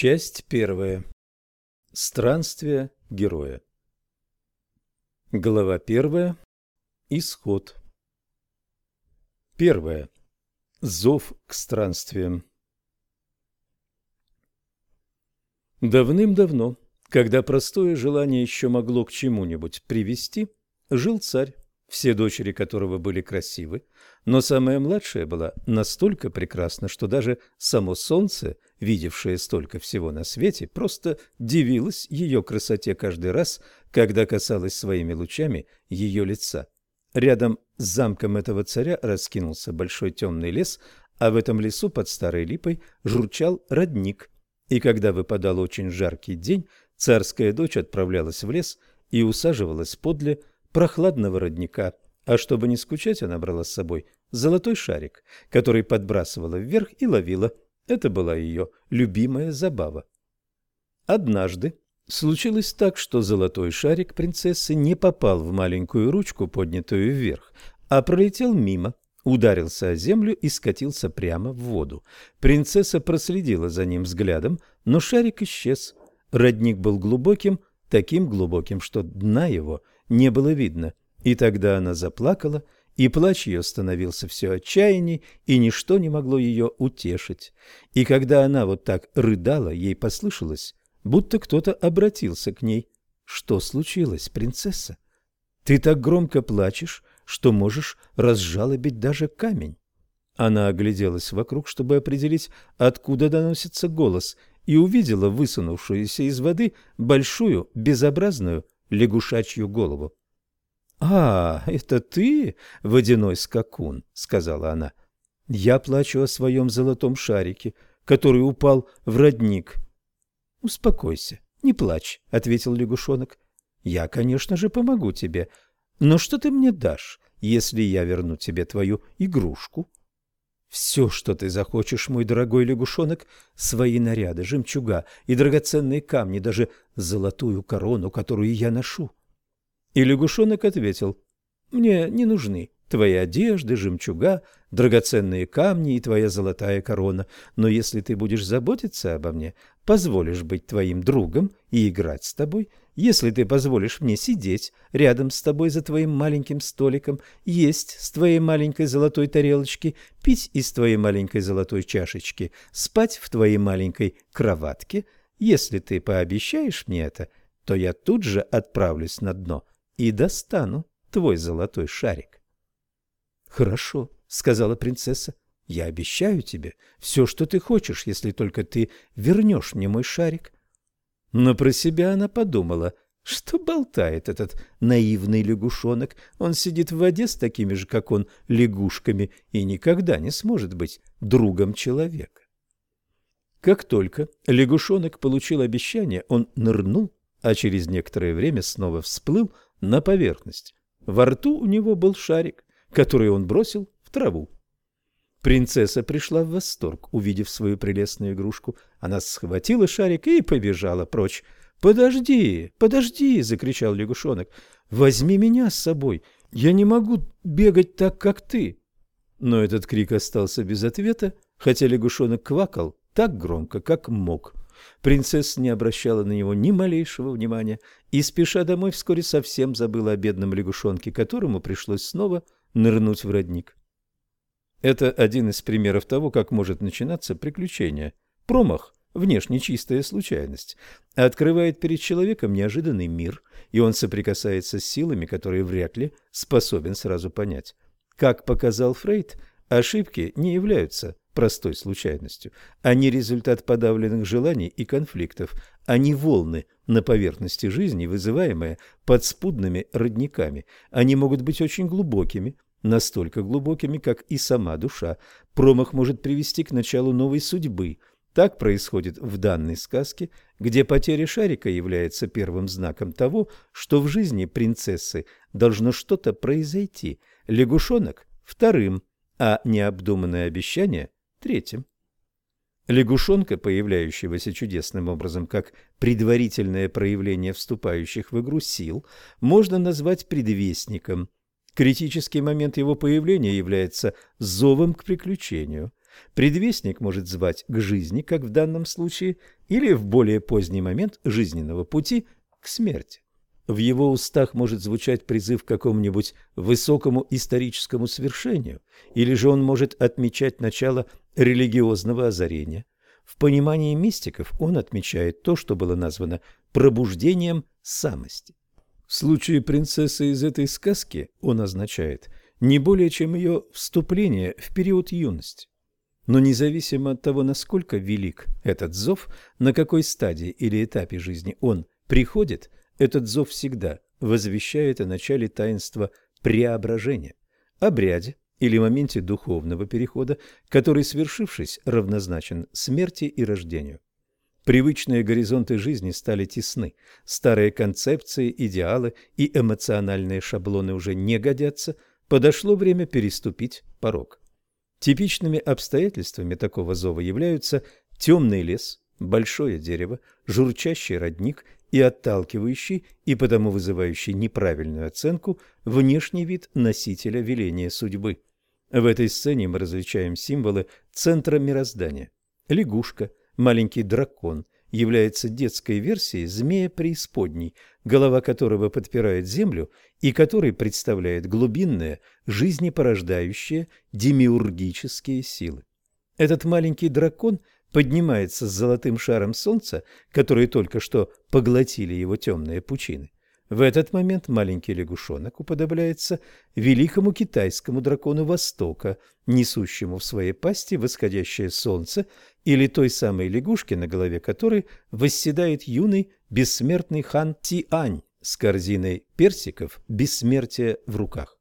Часть первая. Странствие героя. Глава первая. Исход. Первое. Зов к странствиям. Давным-давно, когда простое желание еще могло к чему-нибудь привести, жил царь, все дочери которого были красивы, но самая младшая была настолько прекрасна, что даже само солнце, видевшее столько всего на свете, просто дивилось ее красоте каждый раз, когда касалось своими лучами ее лица. Рядом с замком этого царя раскинулся большой темный лес, а в этом лесу под старой липой журчал родник. И когда выпадал очень жаркий день, царская дочь отправлялась в лес и усаживалась подле прохладного родника, а чтобы не скучать, она брала с собой золотой шарик, который подбрасывала вверх и ловила. Это была ее любимая забава. Однажды случилось так, что золотой шарик принцессы не попал в маленькую ручку, поднятую вверх, а пролетел мимо, ударился о землю и скатился прямо в воду. Принцесса проследила за ним взглядом, но шарик исчез. Родник был глубоким, таким глубоким, что дна его не было видно. И тогда она заплакала, и плач ее становился все отчаянней, и ничто не могло ее утешить. И когда она вот так рыдала, ей послышалось, будто кто-то обратился к ней. «Что случилось, принцесса? Ты так громко плачешь, что можешь разжалобить даже камень». Она огляделась вокруг, чтобы определить, откуда доносится голос, и увидела высунувшуюся из воды большую, безобразную лягушачью голову. «А, это ты, водяной скакун», — сказала она. «Я плачу о своем золотом шарике, который упал в родник». «Успокойся, не плачь», — ответил лягушонок. «Я, конечно же, помогу тебе. Но что ты мне дашь, если я верну тебе твою игрушку?» «Все, что ты захочешь, мой дорогой лягушонок, свои наряды, жемчуга и драгоценные камни, даже золотую корону, которую я ношу». И лягушонок ответил, «Мне не нужны твои одежды, жемчуга, драгоценные камни и твоя золотая корона, но если ты будешь заботиться обо мне, позволишь быть твоим другом и играть с тобой, если ты позволишь мне сидеть рядом с тобой за твоим маленьким столиком, есть с твоей маленькой золотой тарелочки, пить из твоей маленькой золотой чашечки, спать в твоей маленькой кроватке, если ты пообещаешь мне это, то я тут же отправлюсь на дно и достану твой золотой шарик. — Хорошо, — сказала принцесса, — я обещаю тебе все, что ты хочешь, если только ты вернешь мне мой шарик. Но про себя она подумала, что болтает этот наивный лягушонок. Он сидит в воде с такими же, как он, лягушками и никогда не сможет быть другом человека. Как только лягушонок получил обещание, он нырнул, а через некоторое время снова всплыл на поверхность. Во рту у него был шарик, который он бросил в траву. Принцесса пришла в восторг, увидев свою прелестную игрушку. Она схватила шарик и побежала прочь. «Подожди, подожди!» — закричал лягушонок. «Возьми меня с собой! Я не могу бегать так, как ты!» Но этот крик остался без ответа, хотя лягушонок квакал так громко, как мог. Принцесса не обращала на него ни малейшего внимания и, спеша домой, вскоре совсем забыла о бедном лягушонке, которому пришлось снова нырнуть в родник. Это один из примеров того, как может начинаться приключение. Промах, внешне чистая случайность, открывает перед человеком неожиданный мир, и он соприкасается с силами, которые вряд ли способен сразу понять. Как показал Фрейд, ошибки не являются простой случайностью. Они результат подавленных желаний и конфликтов, они волны на поверхности жизни, вызываемые подспудными родниками. Они могут быть очень глубокими, настолько глубокими, как и сама душа. Промах может привести к началу новой судьбы. Так происходит в данной сказке, где потеря шарика является первым знаком того, что в жизни принцессы должно что-то произойти. Лягушонок – вторым, а необдуманное обещание Третьим. Лягушонка, появляющегося чудесным образом как предварительное проявление вступающих в игру сил, можно назвать предвестником. Критический момент его появления является зовом к приключению. Предвестник может звать к жизни, как в данном случае, или в более поздний момент жизненного пути к смерти. В его устах может звучать призыв к какому-нибудь высокому историческому свершению, или же он может отмечать начало религиозного озарения. В понимании мистиков он отмечает то, что было названо пробуждением самости. В случае принцессы из этой сказки он означает не более чем ее вступление в период юности. Но независимо от того, насколько велик этот зов, на какой стадии или этапе жизни он приходит, этот зов всегда возвещает о начале таинства преображения, обряде или моменте духовного перехода, который, свершившись, равнозначен смерти и рождению. Привычные горизонты жизни стали тесны, старые концепции, идеалы и эмоциональные шаблоны уже не годятся, подошло время переступить порог. Типичными обстоятельствами такого зова являются темный лес, большое дерево, журчащий родник и отталкивающий, и потому вызывающий неправильную оценку, внешний вид носителя веления судьбы. В этой сцене мы различаем символы центра мироздания. Лягушка, маленький дракон, является детской версией змея преисподней, голова которого подпирает землю и который представляет глубинные, жизнепорождающие демиургические силы. Этот маленький дракон – поднимается с золотым шаром солнца, которые только что поглотили его темные пучины. В этот момент маленький лягушонок уподобляется великому китайскому дракону Востока, несущему в своей пасти восходящее солнце, или той самой лягушке, на голове которой восседает юный бессмертный хан Тиань с корзиной персиков бессмертия в руках.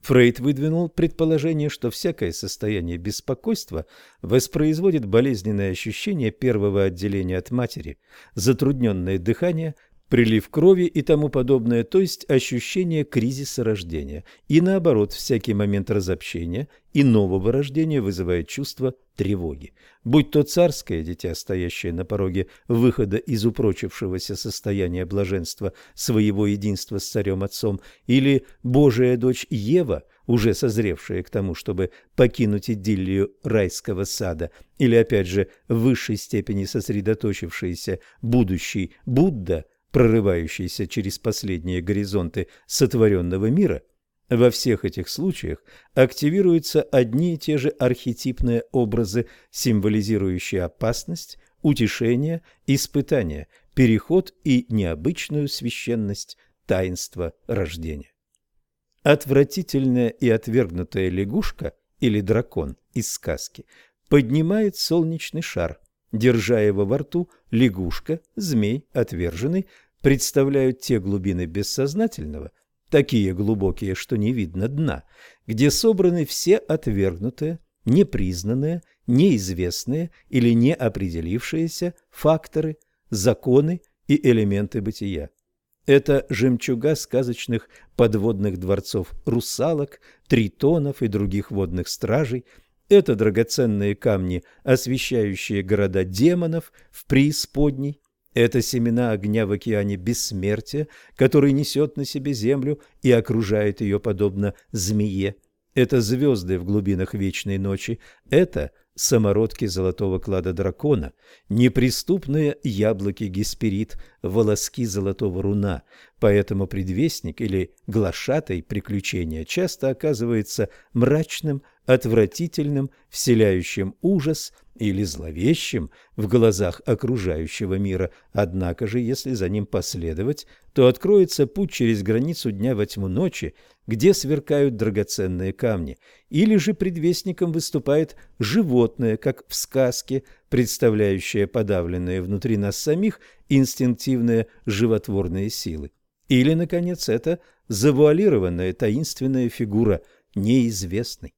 Фрейд выдвинул предположение, что всякое состояние беспокойства воспроизводит болезненное ощущение первого отделения от матери, затрудненное дыхание, прилив крови и тому подобное, то есть ощущение кризиса рождения. И наоборот, всякий момент разобщения и нового рождения вызывает чувство тревоги. Будь то царское дитя, стоящее на пороге выхода из упрочившегося состояния блаженства своего единства с царем-отцом, или Божия дочь Ева, уже созревшая к тому, чтобы покинуть идиллию райского сада, или, опять же, в высшей степени сосредоточившийся будущий Будда – прорывающийся через последние горизонты сотворенного мира, во всех этих случаях активируются одни и те же архетипные образы, символизирующие опасность, утешение, испытание, переход и необычную священность таинства рождения. Отвратительная и отвергнутая лягушка или дракон из сказки поднимает солнечный шар – Держа его во рту, лягушка, змей, отверженный, представляют те глубины бессознательного, такие глубокие, что не видно дна, где собраны все отвергнутые, непризнанные, неизвестные или неопределившиеся факторы, законы и элементы бытия. Это жемчуга сказочных подводных дворцов русалок, тритонов и других водных стражей – это драгоценные камни, освещающие города демонов в преисподней. Это семена огня в океане бессмертия, который несет на себе землю и окружает ее подобно змее. Это звезды в глубинах вечной ночи. Это самородки золотого клада дракона, неприступные яблоки гесперид, волоски золотого руна. Поэтому предвестник или глашатай приключения часто оказывается мрачным, отвратительным, вселяющим ужас или зловещим в глазах окружающего мира. Однако же, если за ним последовать, то откроется путь через границу дня во тьму ночи, где сверкают драгоценные камни, или же предвестником выступает животное, как в сказке, представляющее подавленные внутри нас самих инстинктивные животворные силы. Или, наконец, это завуалированная таинственная фигура неизвестной.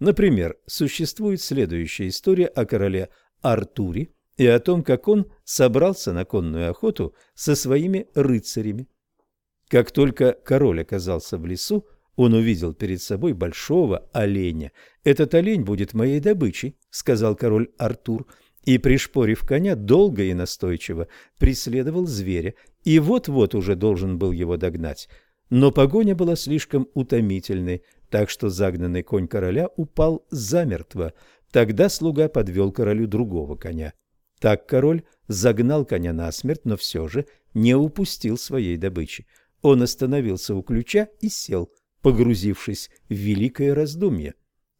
Например, существует следующая история о короле Артуре и о том, как он собрался на конную охоту со своими рыцарями. Как только король оказался в лесу, он увидел перед собой большого оленя. «Этот олень будет моей добычей», — сказал король Артур, и, пришпорив коня, долго и настойчиво преследовал зверя, и вот-вот уже должен был его догнать. Но погоня была слишком утомительной, так что загнанный конь короля упал замертво. Тогда слуга подвел королю другого коня. Так король загнал коня насмерть, но все же не упустил своей добычи. Он остановился у ключа и сел, погрузившись в великое раздумье.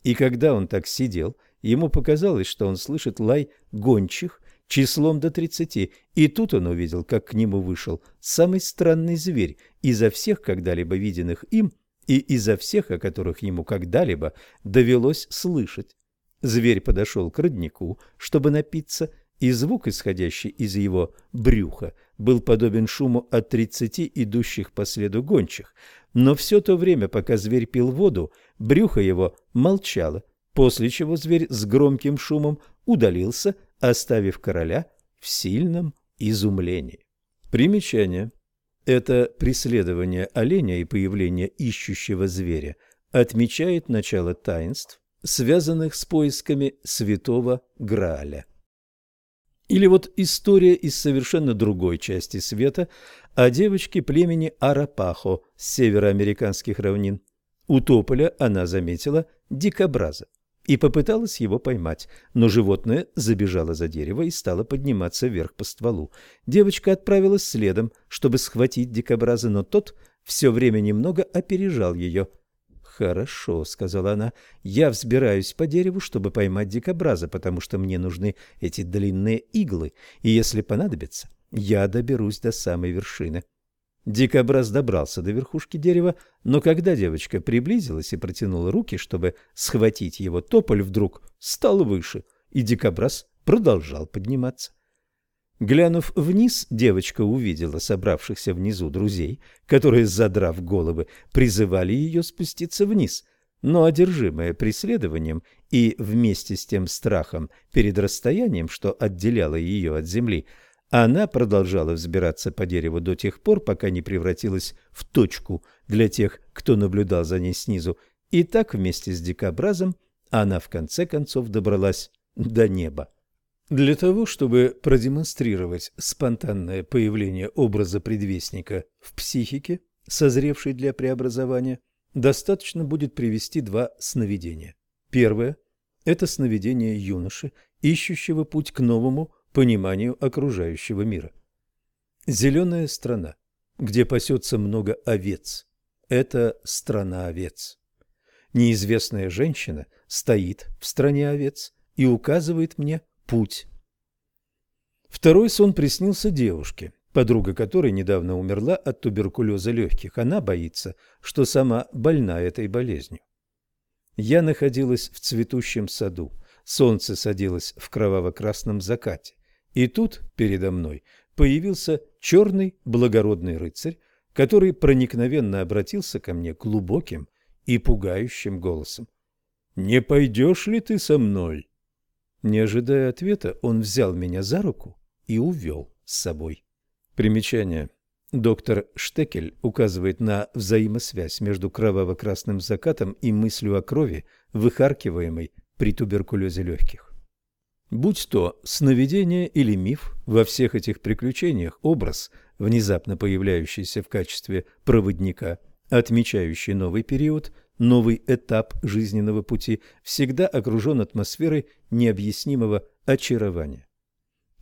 И когда он так сидел, ему показалось, что он слышит лай гончих числом до тридцати, и тут он увидел, как к нему вышел самый странный зверь изо всех когда-либо виденных им и изо всех, о которых ему когда-либо довелось слышать. Зверь подошел к роднику, чтобы напиться, и звук, исходящий из его брюха, был подобен шуму от тридцати идущих по следу гончих. Но все то время, пока зверь пил воду, брюхо его молчало, после чего зверь с громким шумом удалился, оставив короля в сильном изумлении. Примечание. Это преследование оленя и появление ищущего зверя отмечает начало таинств, связанных с поисками святого Грааля. Или вот история из совершенно другой части света о девочке племени Арапахо с североамериканских равнин. У тополя она заметила дикобраза и попыталась его поймать, но животное забежало за дерево и стало подниматься вверх по стволу. Девочка отправилась следом, чтобы схватить дикобраза, но тот все время немного опережал ее – «Хорошо», — сказала она, — «я взбираюсь по дереву, чтобы поймать дикобраза, потому что мне нужны эти длинные иглы, и если понадобится, я доберусь до самой вершины». Дикобраз добрался до верхушки дерева, но когда девочка приблизилась и протянула руки, чтобы схватить его, тополь вдруг стал выше, и дикобраз продолжал подниматься. Глянув вниз, девочка увидела собравшихся внизу друзей, которые, задрав головы, призывали ее спуститься вниз. Но одержимая преследованием и вместе с тем страхом перед расстоянием, что отделяло ее от земли, она продолжала взбираться по дереву до тех пор, пока не превратилась в точку для тех, кто наблюдал за ней снизу, и так вместе с дикобразом она в конце концов добралась до неба. Для того, чтобы продемонстрировать спонтанное появление образа предвестника в психике, созревшей для преобразования, достаточно будет привести два сновидения. Первое – это сновидение юноши, ищущего путь к новому пониманию окружающего мира. Зеленая страна, где пасется много овец – это страна овец. Неизвестная женщина стоит в стране овец и указывает мне – путь. Второй сон приснился девушке, подруга которой недавно умерла от туберкулеза легких. Она боится, что сама больна этой болезнью. Я находилась в цветущем саду. Солнце садилось в кроваво-красном закате. И тут передо мной появился черный благородный рыцарь, который проникновенно обратился ко мне глубоким и пугающим голосом. «Не пойдешь ли ты со мной?» Не ожидая ответа, он взял меня за руку и увел с собой. Примечание. Доктор Штекель указывает на взаимосвязь между кроваво-красным закатом и мыслью о крови, выхаркиваемой при туберкулезе легких. Будь то сновидение или миф, во всех этих приключениях образ, внезапно появляющийся в качестве проводника, отмечающий новый период – новый этап жизненного пути всегда окружен атмосферой необъяснимого очарования.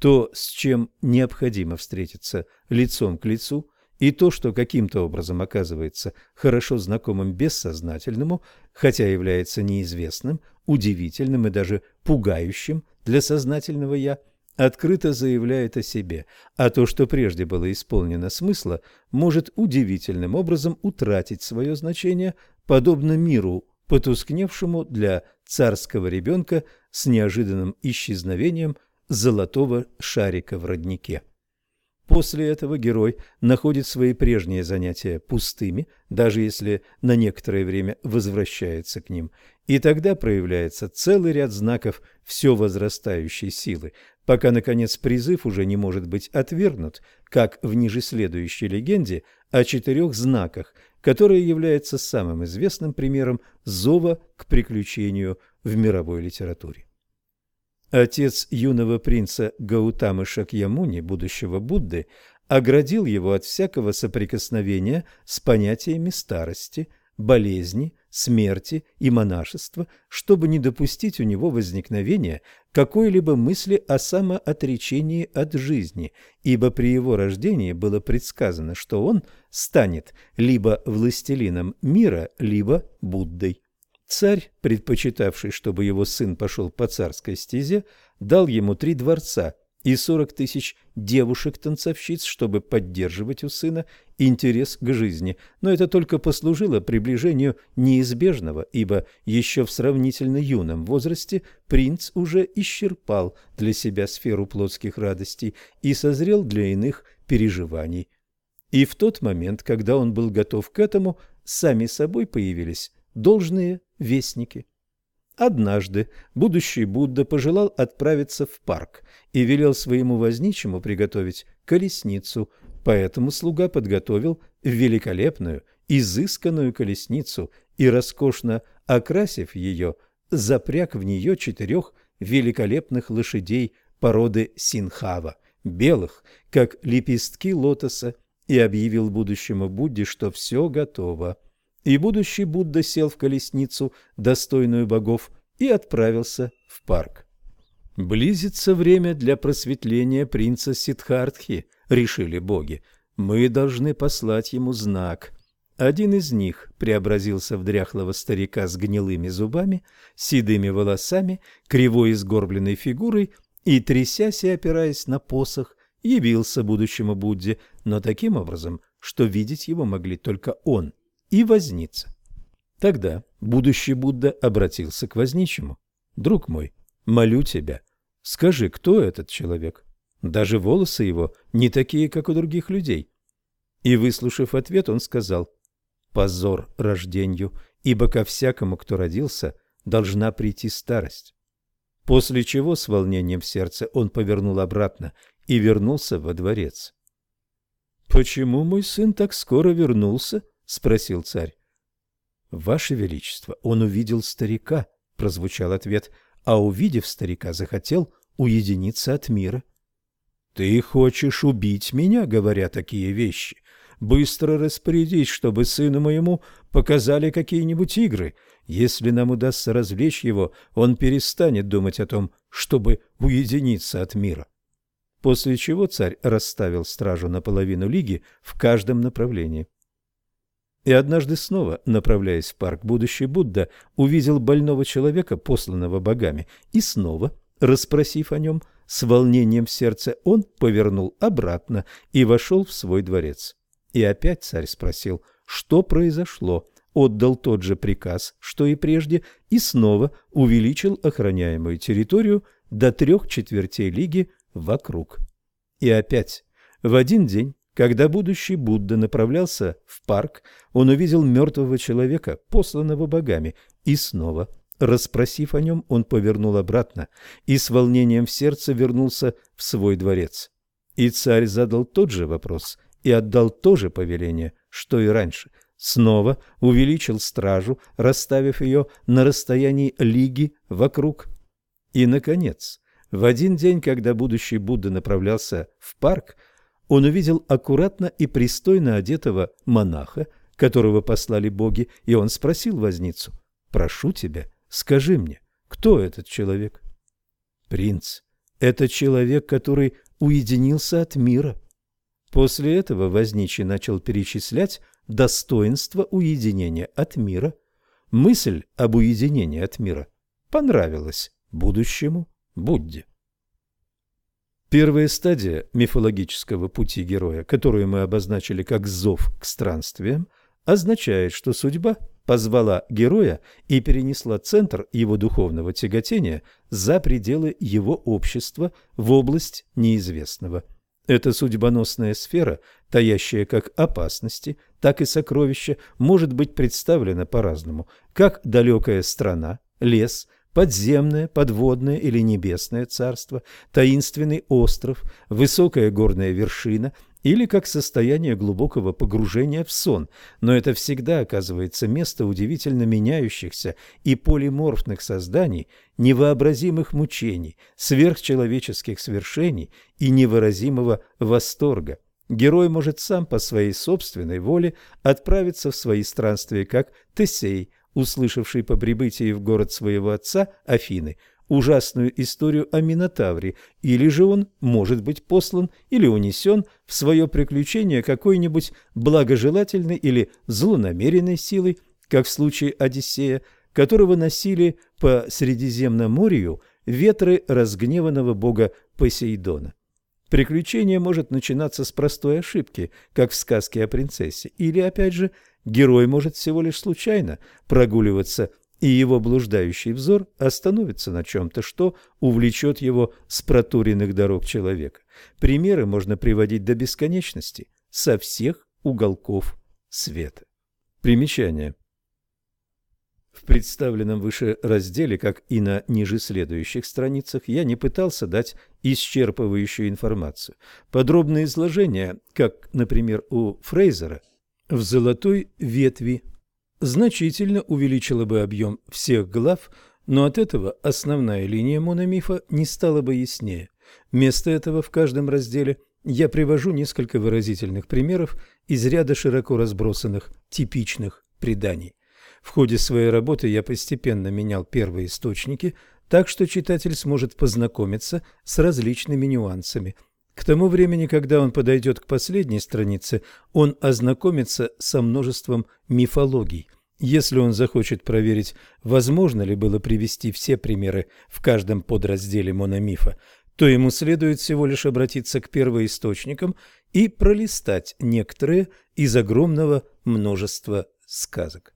То, с чем необходимо встретиться лицом к лицу, и то, что каким-то образом оказывается хорошо знакомым бессознательному, хотя является неизвестным, удивительным и даже пугающим для сознательного «я», открыто заявляет о себе, а то, что прежде было исполнено смысла, может удивительным образом утратить свое значение, подобно миру, потускневшему для царского ребенка с неожиданным исчезновением золотого шарика в роднике. После этого герой находит свои прежние занятия пустыми, даже если на некоторое время возвращается к ним, и тогда проявляется целый ряд знаков все возрастающей силы, пока, наконец, призыв уже не может быть отвергнут, как в ниже следующей легенде о четырех знаках, которая является самым известным примером зова к приключению в мировой литературе. Отец юного принца Гаутамы Шакьямуни, будущего Будды, оградил его от всякого соприкосновения с понятиями старости, болезни, смерти и монашества, чтобы не допустить у него возникновения какой-либо мысли о самоотречении от жизни, ибо при его рождении было предсказано, что он станет либо властелином мира, либо Буддой. Царь, предпочитавший, чтобы его сын пошел по царской стезе, дал ему три дворца и сорок тысяч девушек-танцовщиц, чтобы поддерживать у сына интерес к жизни, но это только послужило приближению неизбежного, ибо еще в сравнительно юном возрасте принц уже исчерпал для себя сферу плотских радостей и созрел для иных переживаний. И в тот момент, когда он был готов к этому, сами собой появились должные вестники. Однажды будущий Будда пожелал отправиться в парк и велел своему возничему приготовить колесницу, поэтому слуга подготовил великолепную, изысканную колесницу и, роскошно окрасив ее, запряг в нее четырех великолепных лошадей породы синхава, белых, как лепестки лотоса, и объявил будущему Будде, что все готово. И будущий Будда сел в колесницу, достойную богов, и отправился в парк. «Близится время для просветления принца Сиддхартхи», — решили боги. «Мы должны послать ему знак». Один из них преобразился в дряхлого старика с гнилыми зубами, седыми волосами, кривой и сгорбленной фигурой и, трясясь и опираясь на посох, явился будущему Будде, но таким образом, что видеть его могли только он и возница. Тогда будущий Будда обратился к возничему. «Друг мой, молю тебя, скажи, кто этот человек? Даже волосы его не такие, как у других людей». И, выслушав ответ, он сказал, «Позор рождению, ибо ко всякому, кто родился, должна прийти старость». После чего с волнением в сердце он повернул обратно и вернулся во дворец. «Почему мой сын так скоро вернулся?» — спросил царь. «Ваше Величество, он увидел старика», — прозвучал ответ, «а увидев старика, захотел уединиться от мира». «Ты хочешь убить меня, говоря такие вещи? Быстро распорядись, чтобы сыну моему показали какие-нибудь игры. Если нам удастся развлечь его, он перестанет думать о том, чтобы уединиться от мира». После чего царь расставил стражу на половину лиги в каждом направлении. И однажды снова, направляясь в парк, будущий Будда увидел больного человека, посланного богами, и снова, расспросив о нем, с волнением в сердце он повернул обратно и вошел в свой дворец. И опять царь спросил, что произошло, отдал тот же приказ, что и прежде, и снова увеличил охраняемую территорию до трех четвертей лиги вокруг. И опять в один день когда будущий Будда направлялся в парк, он увидел мертвого человека, посланного богами, и снова, расспросив о нем, он повернул обратно и с волнением в сердце вернулся в свой дворец. И царь задал тот же вопрос и отдал то же повеление, что и раньше. Снова увеличил стражу, расставив ее на расстоянии лиги вокруг. И, наконец, в один день, когда будущий Будда направлялся в парк, он увидел аккуратно и пристойно одетого монаха, которого послали боги, и он спросил возницу, «Прошу тебя, скажи мне, кто этот человек?» «Принц, это человек, который уединился от мира». После этого возничий начал перечислять достоинства уединения от мира. Мысль об уединении от мира понравилась будущему Будде. Первая стадия мифологического пути героя, которую мы обозначили как зов к странствиям, означает, что судьба позвала героя и перенесла центр его духовного тяготения за пределы его общества в область неизвестного. Эта судьбоносная сфера, таящая как опасности, так и сокровища, может быть представлена по-разному, как далекая страна, лес, подземное, подводное или небесное царство, таинственный остров, высокая горная вершина или как состояние глубокого погружения в сон, но это всегда оказывается место удивительно меняющихся и полиморфных созданий, невообразимых мучений, сверхчеловеческих свершений и невыразимого восторга. Герой может сам по своей собственной воле отправиться в свои странствия, как Тесей, услышавший по прибытии в город своего отца, Афины, ужасную историю о Минотавре, или же он может быть послан или унесен в свое приключение какой-нибудь благожелательной или злонамеренной силой, как в случае Одиссея, которого носили по Средиземноморью ветры разгневанного бога Посейдона. Приключение может начинаться с простой ошибки, как в сказке о принцессе, или, опять же, герой может всего лишь случайно прогуливаться, и его блуждающий взор остановится на чем-то, что увлечет его с протуренных дорог человека. Примеры можно приводить до бесконечности со всех уголков света. Примечание. В представленном выше разделе, как и на ниже следующих страницах, я не пытался дать исчерпывающую информацию. Подробное изложение, как, например, у Фрейзера, в «Золотой ветви» значительно увеличило бы объем всех глав, но от этого основная линия мономифа не стала бы яснее. Вместо этого в каждом разделе я привожу несколько выразительных примеров из ряда широко разбросанных типичных преданий. В ходе своей работы я постепенно менял первые источники, так что читатель сможет познакомиться с различными нюансами. К тому времени, когда он подойдет к последней странице, он ознакомится со множеством мифологий. Если он захочет проверить, возможно ли было привести все примеры в каждом подразделе мономифа, то ему следует всего лишь обратиться к первоисточникам и пролистать некоторые из огромного множества сказок.